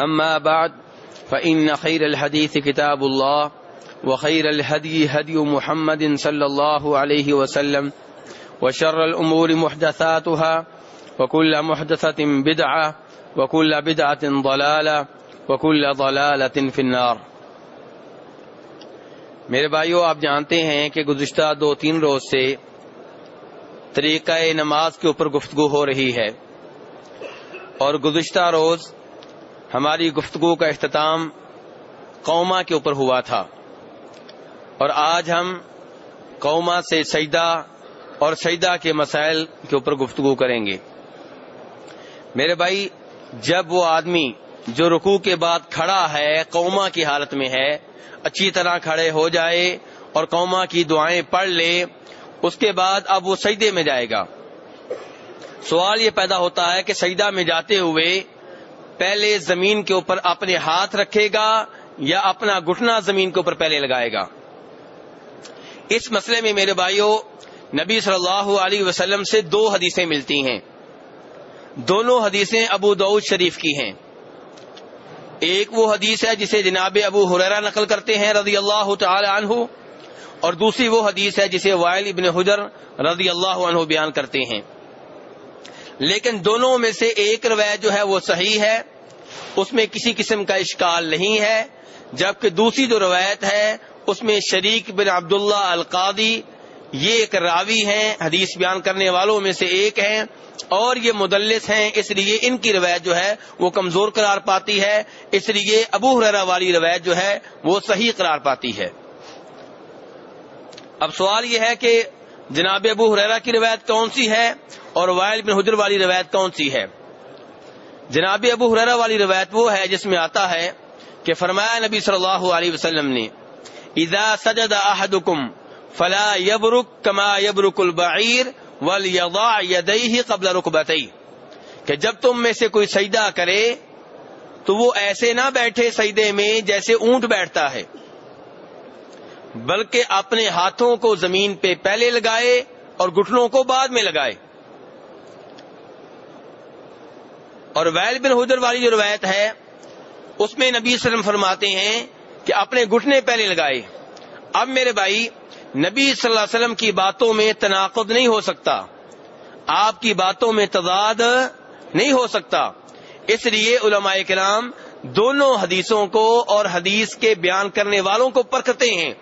أما بعد، فإن خير الحديث كتاب الله، وخير الهدي هدي محمد صلى الله عليه وسلم، وشر الأمور محدثاتها، وكل محدثة بدعة، وكل بدعة ضلالة، وكل ضلالة في النار. میرے بھائیو، آپ جانتے ہیں کہ گزشتہ دو تین روز سے طریقہ نماز کے اوپر گفتگو ہو رہی ہے، اور گزشتہ روز ہماری گفتگو کا اختتام قوما کے اوپر ہوا تھا اور آج ہم قوما سے سجدہ اور سجدہ کے مسائل کے اوپر گفتگو کریں گے۔ میرے بھائی، جب وہ آدمی جو رکوع کے بعد کھڑا ہے، قوما کی حالت میں ہے، اچھی طرح کھڑے ہو جائے اور قوما کی دعائیں پڑھ لے، اس کے بعد اب وہ سجدے میں جائے گا۔ سوال یہ پیدا ہوتا ہے کہ سجدہ میں جاتے ہوئے پہلے زمین کے اوپر اپنے ہاتھ رکھے گا یا اپنا گھٹنا زمین کے اوپر پہلے لگائے گا۔ اس مسئلے میں میرے بھائیوں نبی صلی اللہ علیہ وسلم سے دو حدیثیں ملتی ہیں۔ دونوں حدیثیں ابو دعود شریف کی ہیں۔ ایک وہ حدیث ہے جسے جناب ابو حریرا نقل کرتے ہیں رضی اللہ تعالی عنہ، اور دوسری وہ حدیث ہے جسے وائل ابن حجر رضی اللہ عنہ بیان کرتے ہیں۔ لیکن دونوں میں سے ایک روایت جو ہے وہ صحیح ہے۔ اس میں کسی قسم کا اشکال نہیں ہے۔ جبکہ دوسری جو روایت ہے، اس میں شریک بن عبداللہ القادی یہ ایک راوی ہیں، حدیث بیان کرنے والوں میں سے ایک ہیں اور یہ مدلس ہیں۔ اس لیے ان کی روایت جو ہے وہ کمزور قرار پاتی ہے۔ اس لیے ابو حرا والی روایت جو ہے وہ صحیح قرار پاتی ہے۔ اب سوال یہ ہے کہ جناب ابو حریرا کی روایت کون سی ہے؟ اور وائل بن حجر والی روایت کون سی ہے؟ جناب ابو حریرا والی روایت وہ ہے جس میں آتا ہے کہ فرمایا نبی صلی اللہ علیہ وسلم نے، اذا سجد احدکم فلا یبرک کما یبرک البعیر ولیضع یدیہ قبل رکبتیہ. کہ جب تم میں سے کوئی سجدہ کرے، تو وہ ایسے نہ بیٹھے سجدے میں جیسے اونٹ بیٹھتا ہے، بلکہ اپنے ہاتھوں کو زمین پہ پہلے لگائے اور گٹنوں کو بعد میں لگائے۔ اور ویل بن حجر والی جو روایت ہے، اس میں نبی وسلم فرماتے ہیں کہ اپنے گٹنے پہلے لگائے۔ اب میرے بھائی، نبی صلی اللہ علیہ وسلم کی باتوں میں تناقض نہیں ہو سکتا۔ آپ کی باتوں میں تضاد نہیں ہو سکتا۔ اس لیے علماء کرام دونوں حدیثوں کو اور حدیث کے بیان کرنے والوں کو پرکھتے ہیں۔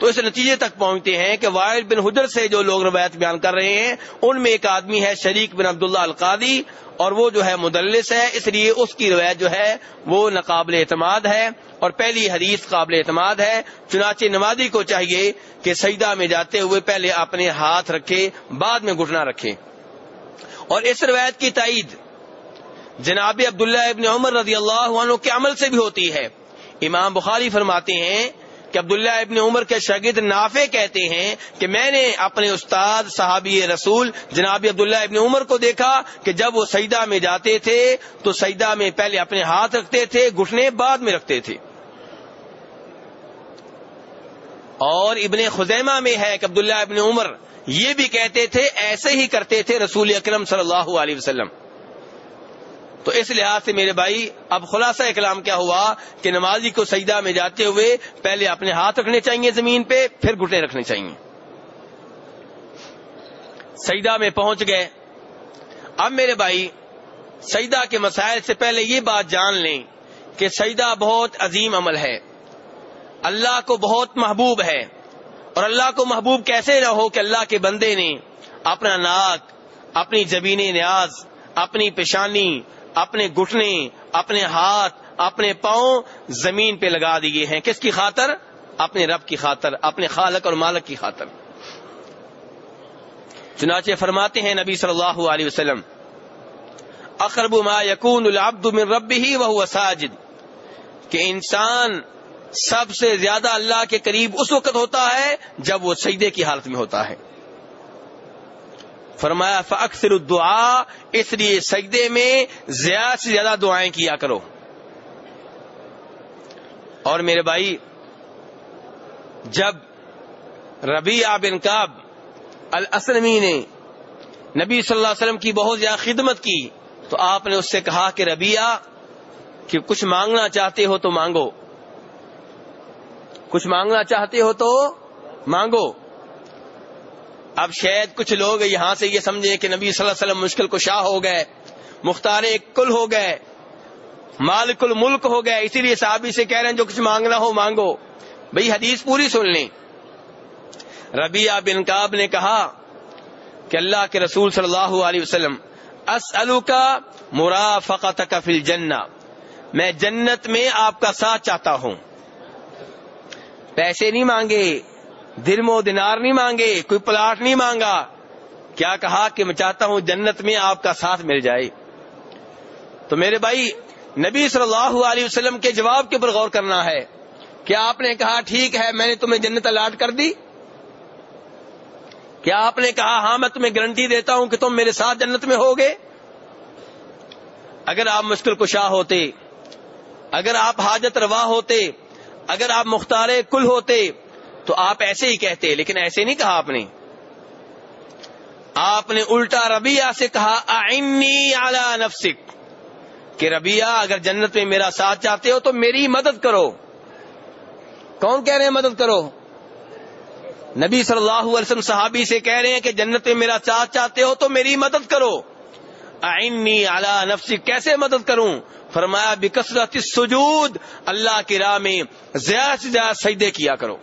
تو اس نتیجے تک پہنچتے ہیں کہ وائل بن حجر سے جو لوگ روایت بیان کر رہے ہیں، ان میں ایک آدمی ہے شریک بن عبداللہ القادی اور وہ جو ہے مدلس ہے، اس لیے اس کی روایت جو ہے وہ ناقابل اعتماد ہے اور پہلی حدیث قابل اعتماد ہے۔ چنانچہ نمازی کو چاہیے کہ سجدہ میں جاتے ہوئے پہلے اپنے ہاتھ رکھے، بعد میں گھٹنا رکھے۔ اور اس روایت کی تائید جناب عبداللہ ابن عمر رضی اللہ عنہ کے عمل سے بھی ہوتی ہے۔ امام بخاری فرماتے ہیں کہ عبداللہ ابن عمر کے شاگرد نافع کہتے ہیں کہ میں نے اپنے استاد صحابی رسول جناب عبداللہ ابن عمر کو دیکھا کہ جب وہ سجدہ میں جاتے تھے تو سجدہ میں پہلے اپنے ہاتھ رکھتے تھے، گھٹنے بعد میں رکھتے تھے۔ اور ابن خزیمہ میں ہے کہ عبداللہ ابن عمر یہ بھی کہتے تھے، ایسے ہی کرتے تھے رسول اکرم صلی اللہ علیہ وسلم۔ تو اس لحاظ سے میرے بھائی، اب خلاصہ کلام کیا ہوا کہ نمازی کو سجدہ میں جاتے ہوئے پہلے اپنے ہاتھ رکھنے چاہیے زمین پہ، پھر گھٹنے رکھنے چاہیے۔ سجدہ میں پہنچ گئے۔ اب میرے بھائی، سجدہ کے مسائل سے پہلے یہ بات جان لیں کہ سجدہ بہت عظیم عمل ہے۔ اللہ کو بہت محبوب ہے۔ اور اللہ کو محبوب کیسے نہ ہو کہ اللہ کے بندے نے اپنا ناک، اپنی زبین نیاز، اپنی پیشانی اپنے گھٹنے، اپنے ہاتھ، اپنے پاؤں زمین پہ لگا دیے ہیں۔ کس کی خاطر؟ اپنے رب کی خاطر، اپنے خالق اور مالک کی خاطر۔ چنانچہ فرماتے ہیں نبی صلی اللہ علیہ وسلم، اقرب ما یقون العبد من رب ہی وہ ساجد۔ کہ انسان سب سے زیادہ اللہ کے قریب اس وقت ہوتا ہے جب وہ سجدے کی حالت میں ہوتا ہے۔ فرمایا فاکثر الدعاء، اس لیے سجدے میں زیادہ سے زیادہ دعائیں کیا کرو۔ اور میرے بھائی، جب ربی بن کاب الاسلمی نے نبی صلی اللہ علیہ وسلم کی بہت زیادہ خدمت کی، تو آپ نے اس سے کہا کہ ربیہ کہ کچھ مانگنا چاہتے ہو تو مانگو۔ کچھ مانگنا چاہتے ہو تو مانگو۔ اب شاید کچھ لوگ یہاں سے یہ سمجھے کہ نبی صلی اللہ علیہ وسلم مشکل کو شاہ ہو گئے، مختار کل ہو گئے، مالک الملک ہو گئے، اسی لیے صحابی سے کہہ رہے ہیں جو کچھ مانگنا ہو مانگو۔ بھئی حدیث پوری سن لیں۔ ربیہ بن کاب نے کہا کہ اللہ کے رسول صلی اللہ علیہ وسلم اسلو کا مرافقت کا فل جنا میں جنت میں آپ کا ساتھ چاہتا ہوں۔ پیسے نہیں مانگے۔ درم و دینار نہیں مانگے، کوئی پلاٹ نہیں مانگا۔ کیا کہا کہ میں چاہتا ہوں جنت میں آپ کا ساتھ مل جائے؟ تو میرے بھائی، نبی صلی اللہ علیہ وسلم کے جواب کے اوپر غور کرنا ہے۔ کیا آپ نے کہا ٹھیک ہے، میں نے تمہیں جنت الاٹ کر دی؟ کیا آپ نے کہا ہاں میں تمہیں گارنٹی دیتا ہوں کہ تم میرے ساتھ جنت میں ہوگے؟ اگر آپ مشکل کشا ہوتے، اگر آپ حاجت روا ہوتے، اگر آپ مختار کل ہوتے تو آپ ایسے ہی کہتے لیکن ایسے نہیں کہا آپ نے۔ آپ نے الٹا ربیہ سے کہا آئنی اعلی نفسک، کہ ربیہ اگر جنت میں میرا ساتھ چاہتے ہو تو میری مدد کرو۔ کون کہہ رہے ہیں مدد کرو؟ نبی صلی اللہ علیہ وسلم صحابی سے کہہ رہے ہیں کہ جنت میں میرا ساتھ چاہتے ہو تو میری مدد کرو۔ آئنی اعلی نفسی کیسے مدد کروں؟ فرمایا، بکثرت سجود اللہ کی راہ میں زیادہ سے زیادہ سجدے کیا کرو۔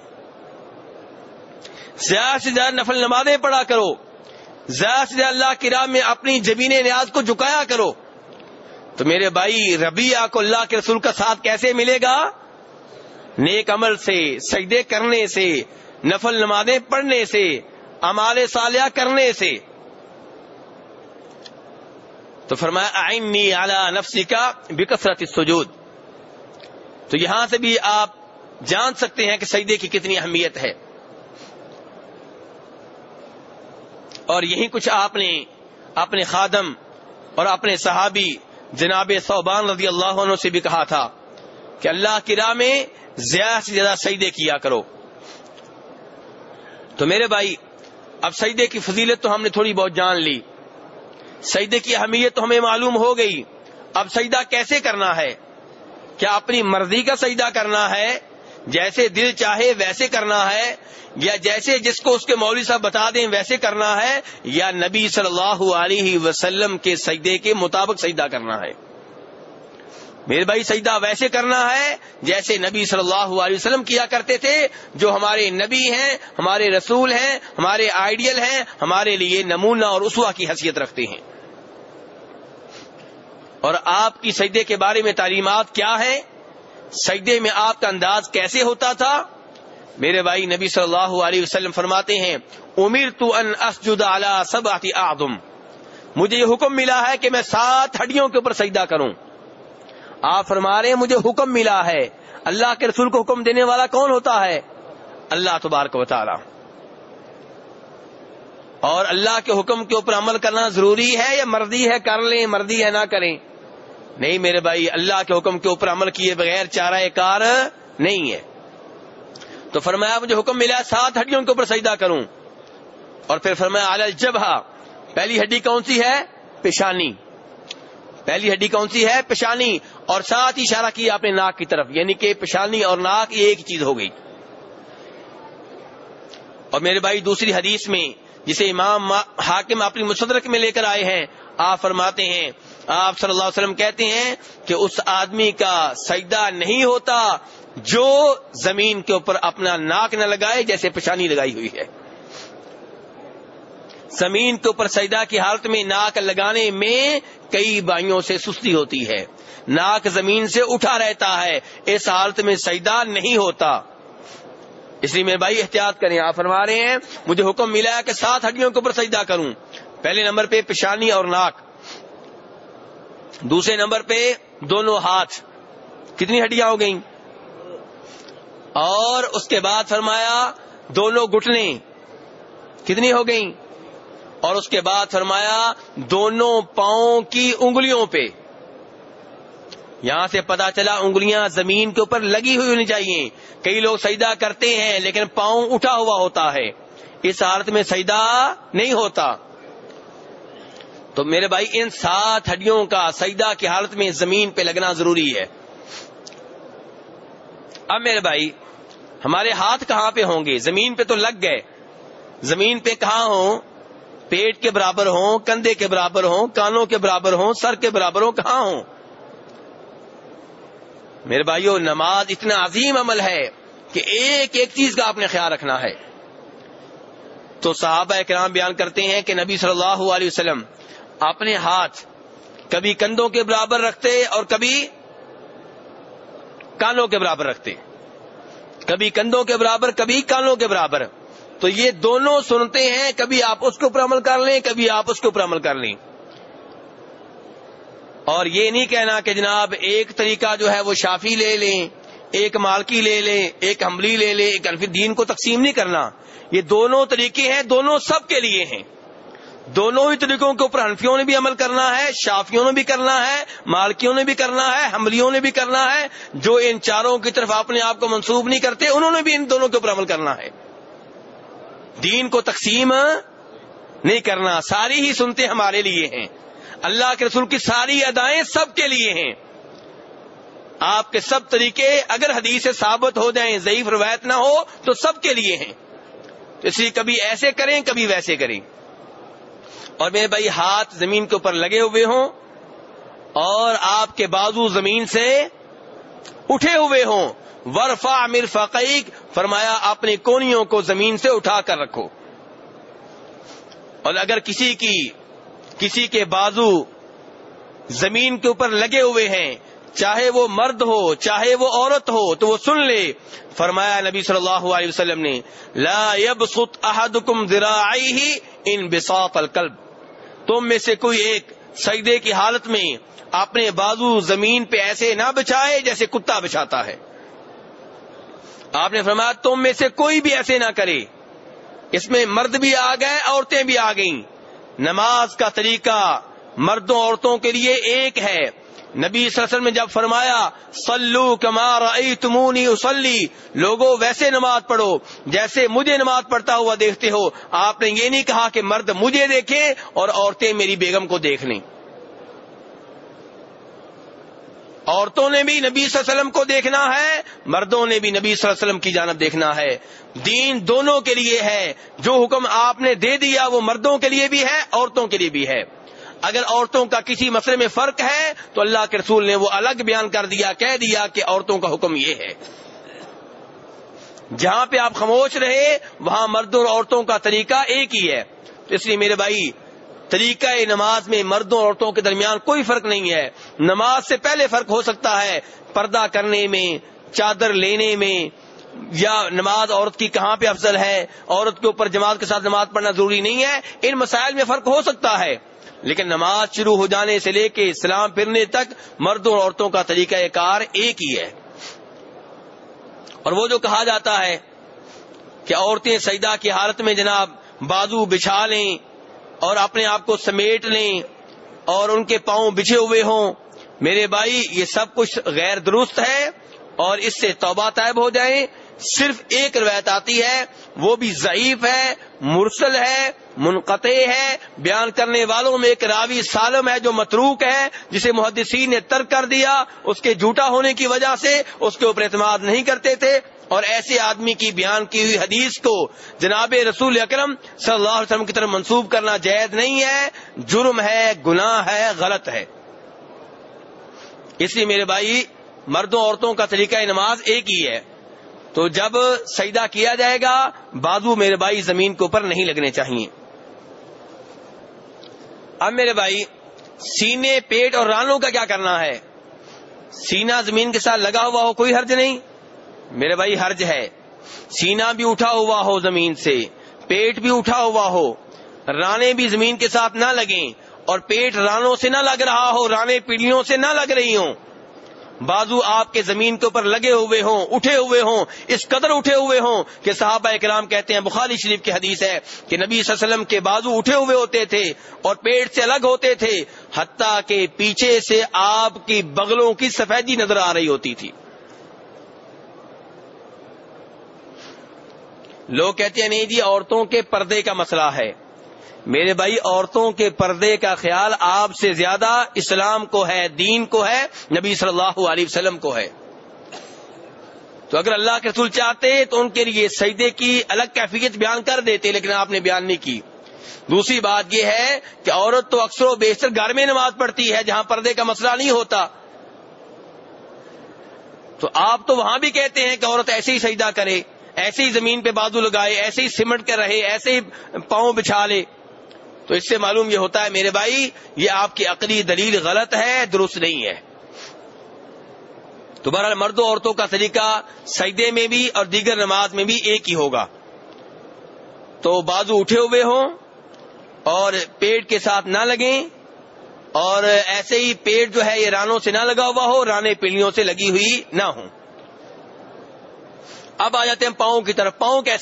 زیادہ سے زیادہ نفل نمازیں پڑھا کرو۔ زیادہ سے زیادہ اللہ کی راہ میں اپنی جبین نیاز کو جھکایا کرو۔ تو میرے بھائی ربیہ کو اللہ کے رسول کا ساتھ کیسے ملے گا؟ نیک عمل سے، سجدے کرنے سے، نفل نمازیں پڑھنے سے امال صالحہ کرنے سے۔ تو فرمایا آئنی اعلی نفسی کا بکثرت سجود تو یہاں سے بھی آپ جان سکتے ہیں کہ سجدے کی کتنی اہمیت ہے۔ اور یہی کچھ آپ نے اپنے خادم اور اپنے صحابی جناب صوبان رضی اللہ عنہ سے بھی کہا تھا کہ اللہ کی راہ میں زیادہ سے زیادہ سجدے کیا کرو۔ تو میرے بھائی، اب سجدے کی فضیلت تو ہم نے تھوڑی بہت جان لی۔ سجدے کی اہمیت تو ہمیں معلوم ہو گئی۔ اب سجدہ کیسے کرنا ہے؟ کیا اپنی مرضی کا سجدہ کرنا ہے؟ جیسے دل چاہے ویسے کرنا ہے، یا جیسے جس کو اس کے مولوی صاحب بتا دیں ویسے کرنا ہے، یا نبی صلی اللہ علیہ وسلم کے سجدے کے مطابق سجدہ کرنا ہے۔ میرے بھائی، سجدہ ویسے کرنا ہے، جیسے نبی صلی اللہ علیہ وسلم کیا کرتے تھے، جو ہمارے نبی ہیں، ہمارے رسول ہیں، ہمارے آئیڈیل ہیں، ہمارے لیے نمونہ اور اسوا کی حیثیت رکھتے ہیں۔ اور آپ کی سجدے کے بارے میں تعلیمات کیا ہے سجدے میں آپ کا انداز کیسے ہوتا تھا؟ میرے بھائی نبی صلی اللہ علیہ وسلم فرماتے ہیں امیر تو ان اسجد سب آتی آدم مجھے یہ حکم ملا ہے کہ میں سات ہڈیوں کے اوپر سجدہ کروں۔ آپ فرما رہے ہیں، مجھے حکم ملا ہے۔ اللہ کے رسول کو حکم دینے والا کون ہوتا ہے؟ اللہ تبارک و تعالی۔ اور اللہ کے حکم کے اوپر عمل کرنا ضروری ہے یا مردی ہے؟ کر لیں، مردی ہے، نہ کریں۔ نہیں میرے بھائی، اللہ کے حکم کے اوپر عمل کیے بغیر چارہ کار نہیں ہے۔ تو فرمایا، مجھے حکم ملا سات ہڈیوں کے اوپر سجدہ کروں۔ اور پھر فرمایا جبہ پہلی ہڈی کون سی ہے؟ پیشانی۔ پہلی ہڈی کون سی ہے؟ پیشانی۔ اور ساتھ اشارہ کیا اپنے ناک کی طرف یعنی کہ پیشانی اور ناک یہ ایک چیز ہو گئی۔ اور میرے بھائی، دوسری حدیث میں، جسے امام حاکم اپنی مصدرک میں لے کر آئے ہیں آپ فرماتے ہیں، آپ صلی اللہ علیہ وسلم کہتے ہیں کہ اس آدمی کا سجدہ نہیں ہوتا جو زمین کے اوپر اپنا ناک نہ لگائے جیسے پشانی لگائی ہوئی ہے۔ زمین کے اوپر سجدہ کی حالت میں ناک لگانے میں کئی بائیوں سے سستی ہوتی ہے۔ ناک زمین سے اٹھا رہتا ہے، اس حالت میں سجدہ نہیں ہوتا۔ اس لیے میرے بھائی احتیاط کریں، آپ فرما رہے ہیں، مجھے حکم ملا ہے کہ سات ہڈیوں کے اوپر سجدہ کروں۔ پہلے نمبر پہ پیشانی اور ناک، دوسرے نمبر پہ دونوں ہاتھ، کتنی ہڈیاں ہو گئیں؟ اور اس کے بعد فرمایا دونوں گٹنے کتنی ہو گئیں؟ اور اس کے بعد فرمایا دونوں پاؤں کی انگلیوں پہ۔ یہاں سے پتا چلا انگلیاں زمین کے اوپر لگی ہوئی ہونی چاہیے۔ کئی لوگ سجدہ کرتے ہیں لیکن پاؤں اٹھا ہوا ہوتا ہے۔ اس حالت میں سجدہ نہیں ہوتا۔ تو میرے بھائی، ان سات ہڈیوں کا سجدہ کی حالت میں زمین پہ لگنا ضروری ہے۔ اب میرے بھائی، ہمارے ہاتھ کہاں پہ ہوں گے؟ زمین پہ تو لگ گئے۔ زمین پہ کہاں ہوں؟ پیٹ کے برابر ہوں، کندھے کے برابر ہوں، کانوں کے برابر ہوں، سر کے برابر ہوں، کہاں ہوں؟ میرے بھائیو، نماز اتنا عظیم عمل ہے کہ ایک ایک چیز کا آپ نے خیال رکھنا ہے۔ تو صحابہ کرام بیان کرتے ہیں کہ نبی صلی اللہ علیہ وسلم اپنے ہاتھ کبھی کندھوں کے برابر رکھتے اور کبھی کانوں کے برابر رکھتے۔ کبھی کندھوں کے برابر، کبھی کانوں کے برابر۔ تو یہ دونوں سنتے ہیں، کبھی آپ اس کے اوپر عمل کر لیں، کبھی آپ اس کے اوپر عمل کر لیں۔ اور یہ نہیں کہنا کہ جناب ایک طریقہ جو ہے وہ شافی لے لیں، ایک مالکی لے لیں، ایک حملی لے لیں، ایک انفی دین کو تقسیم نہیں کرنا۔ یہ دونوں طریقے ہیں، دونوں سب کے لیے ہیں۔ دونوں ہی طریقوں کے اوپر حنفیوں نے بھی عمل کرنا ہے، شافیوں نے بھی کرنا ہے، مالکیوں نے بھی کرنا ہے، حملیوں نے بھی کرنا ہے۔ جو ان چاروں کی طرف اپنے آپ کو منسوب نہیں کرتے، انہوں نے بھی ان دونوں کے اوپر عمل کرنا ہے۔ دین کو تقسیم نہیں کرنا، ساری ہی سنتے ہمارے لیے ہیں۔ اللہ کے رسول کی ساری ادائیں سب کے لیے ہیں۔ آپ کے سب طریقے اگر حدیث سے ثابت ہو جائیں، ضعیف روایت نہ ہو، تو سب کے لیے ہیں۔ تو اس لیے کبھی ایسے کریں، کبھی ویسے کریں۔ اور میرے بھائی ہاتھ زمین کے اوپر لگے ہوئے ہوں اور آپ کے بازو زمین سے اٹھے ہوئے ہوں۔ ورفا امیر فقیق فرمایا اپنی کونیوں کو زمین سے اٹھا کر رکھو۔ اور اگر کسی کی، کسی کے بازو زمین کے اوپر لگے ہوئے ہیں چاہے وہ مرد ہو، چاہے وہ عورت ہو، تو وہ سن لے۔ فرمایا نبی صلی اللہ علیہ وسلم نے، لا يبسط احدكم ذراعيه ان بساط القلب۔ تم میں سے کوئی ایک سجدے کی حالت میں اپنے بازو زمین پہ ایسے نہ بچائے جیسے کتا بچھاتا ہے۔ آپ نے فرمایا، تم میں سے کوئی بھی ایسے نہ کرے۔ اس میں مرد بھی آ گئے، عورتیں بھی آ گئیں۔ نماز کا طریقہ مردوں، عورتوں کے لیے ایک ہے۔ نبی صلی اللہ علیہ وسلم نے جب فرمایا سلو کمار تمونی اسلی لوگوں ویسے نماز پڑھو، جیسے مجھے نماز پڑھتا ہوا دیکھتے ہو، آپ نے یہ نہیں کہا کہ مرد مجھے دیکھیں اور عورتیں میری بیگم کو دیکھ لیں۔ عورتوں نے بھی نبی صلی اللہ علیہ وسلم کو دیکھنا ہے، مردوں نے بھی نبی صلی اللہ علیہ وسلم کی جانب دیکھنا ہے۔ دین دونوں کے لیے ہے، جو حکم آپ نے دے دیا وہ مردوں کے لیے بھی ہے، عورتوں کے لیے بھی ہے۔ اگر عورتوں کا کسی مسئلے میں فرق ہے تو اللہ کے رسول نے وہ الگ بیان کر دیا، کہہ دیا کہ عورتوں کا حکم یہ ہے۔ جہاں پہ آپ خاموش رہے، وہاں مردوں اور عورتوں کا طریقہ ایک ہی ہے۔ اس لیے میرے بھائی، طریقہ نماز میں مردوں عورتوں کے درمیان کوئی فرق نہیں ہے۔ نماز سے پہلے فرق ہو سکتا ہے، پردہ کرنے میں، چادر لینے میں، یا نماز عورت کی کہاں پہ افضل ہے، عورت کے اوپر جماعت کے ساتھ نماز پڑھنا ضروری نہیں ہے۔ ان مسائل میں فرق ہو سکتا ہے۔ لیکن نماز شروع ہو جانے سے لے کے اسلام پھرنے تک مردوں اور عورتوں کا طریقہ کار ایک ہی ہے۔ اور وہ جو کہا جاتا ہے کہ عورتیں سجدہ کی حالت میں جناب بازو بچھا لیں اور اپنے آپ کو سمیٹ لیں اور ان کے پاؤں بچھے ہوئے ہوں، میرے بھائی یہ سب کچھ غیر درست ہے اور اس سے توبہ طائب ہو جائیں۔ صرف ایک روایت آتی ہے، وہ بھی ضعیف ہے، مرسل ہے، منقطع ہے۔ بیان کرنے والوں میں ایک راوی سالم ہے جو متروک ہے، جسے محدثین نے ترک کر دیا۔ اس کے جھوٹا ہونے کی وجہ سے اس کے اوپر اعتماد نہیں کرتے تھے۔ اور ایسے آدمی کی بیان کی ہوئی حدیث کو جناب رسول اکرم صلی اللہ علیہ وسلم کی طرف منسوب کرنا جائز نہیں ہے۔ جرم ہے، گناہ ہے، غلط ہے۔ اس لیے میرے بھائی، مردوں، عورتوں کا طریقہ نماز ایک ہی ہے۔ تو جب سجدہ کیا جائے گا، بازو میرے بھائی زمین کے اوپر نہیں لگنے چاہیے۔ اب میرے بھائی، سینے، پیٹ اور رانوں کا کیا کرنا ہے؟ سینا زمین کے ساتھ لگا ہوا ہو کوئی حرج نہیں۔ میرے بھائی، حرج ہے۔ سینا بھی اٹھا ہوا ہو زمین سے، پیٹ بھی اٹھا ہوا ہو۔ رانے بھی زمین کے ساتھ نہ لگیں اور پیٹ رانوں سے نہ لگ رہا ہو، رانے پیڑھیوں سے نہ لگ رہی ہوں۔ بازو آپ کے زمین کے اوپر لگے ہوئے ہوں، اٹھے ہوئے ہوں، اس قدر اٹھے ہوئے ہوں کہ صحابہ اکرام کہتے ہیں، بخاری شریف کی حدیث ہے کہ نبی صلی اللہ علیہ وسلم کے بازو اٹھے ہوئے ہوتے تھے اور پیٹ سے الگ ہوتے تھے، حتیٰ کہ پیچھے سے آپ کی بغلوں کی سفیدی نظر آ رہی ہوتی تھی۔ لوگ کہتے ہیں، نہیں جی عورتوں کے پردے کا مسئلہ ہے۔ میرے بھائی، عورتوں کے پردے کا خیال آپ سے زیادہ اسلام کو ہے، دین کو ہے، نبی صلی اللہ علیہ وسلم کو ہے۔ تو اگر اللہ کے رسول چاہتے تو ان کے لیے سجدے کی الگ کیفیت بیان کر دیتے، لیکن آپ نے بیان نہیں کی۔ دوسری بات یہ ہے کہ عورت تو اکثر و بیشتر گھر میں نماز پڑھتی ہے، جہاں پردے کا مسئلہ نہیں ہوتا۔ تو آپ تو وہاں بھی کہتے ہیں کہ عورت ایسے ہی سجدہ کرے۔ ایسے ہی زمین پہ بازو لگائے، ایسے ہی سمٹ کر رہے، ایسے ہی پاؤں بچھا لے۔ تو اس سے معلوم یہ ہوتا ہے، میرے بھائی، یہ آپ کی عقلی دلیل غلط ہے، درست نہیں ہے۔ تو بہرحال مرد و عورتوں کا طریقہ سجدے میں بھی اور دیگر نماز میں بھی ایک ہی ہوگا۔ تو بازو اٹھے ہوئے ہوں اور پیٹ کے ساتھ نہ لگیں اور ایسے ہی پیٹ جو ہے، یہ رانوں سے نہ لگا ہوا ہو، رانے پیڑیوں سے لگی ہوئی نہ ہوں۔ اب آ جاتے ہیں پاؤں کی طرف۔ پاؤں کیسے